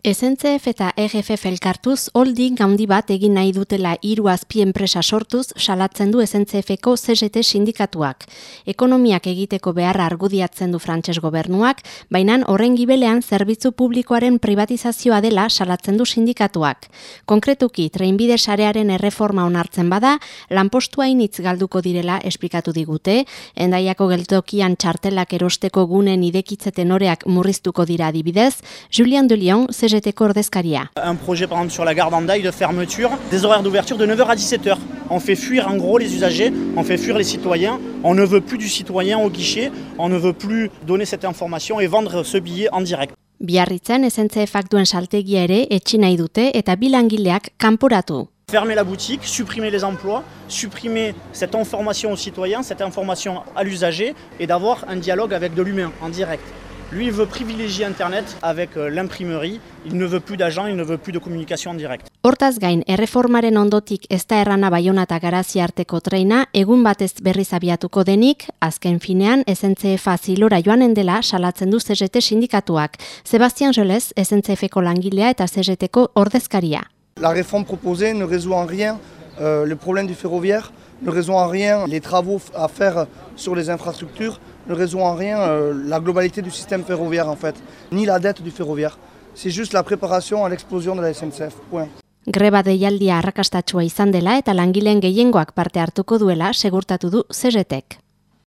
SNCF eta EGFF elkartuz, holding handi bat egin nahi dutela hiru azpi enpresa sortuz, salatzen du SNCF-eko CGT sindikatuak. Ekonomiak egiteko beharra argudiatzen du frantses gobernuak, baina horren gibelean zerbitzu publikoaren privatizazioa dela salatzen du sindikatuak. Konkretuki, treinbide sarearen erreforma onartzen bada, lanpostua initz galduko direla esplikatu digute, endaiako geltokian txartelak erosteko gunen idekitzeten oreak murriztuko dira adibidez, Julian de Lyon, Un projet par exemple sur la gare d'Andaï de fermeture, des horaires d'ouverture de 9h à 17h. On fait fuir en gros les usagers, on fait fuir les citoyens, on ne veut plus du citoyen au guichet, on ne veut plus donner cette information et vendre ce billet en direct. Biarritzen SNCFak duen saltegia ere etxi nahi dute eta bilangileak kanporatu. Fermer la boutique, supprimer les emplois, supprimer cette information aux citoyens, cette information à l'usager et d'avoir un dialogue avec de l'humain en direct. Lui, il veut privilégier Internet avec euh, l'imprimerie. Il ne veut plus d'agents, il ne veut plus de communication en direct. Hortaz gain, erreformaren ondotik ez da errana baiona eta garazi arteko treina, egun batez berriz abiatuko denik, azken finean, SNCF zilora joanen dela salatzen du CGT sindikatuak. Sebastian Jolez, SNCF-ko langilea eta CGT-ko ordezkaria. La réforme proposée ne résout en rien euh, le problème du ferroviaire, ne résout en rien les travaux à faire sur les infrastructures, ne résout en rien euh, la globalité du système ferroviaire en fait, ni la dette du ferroviaire. C'est juste la préparation à l'explosion de la SNCF. Point. Greba deialdia izan dela eta langileen gehiengoak parte hartuko duela segurtatu du CGTek.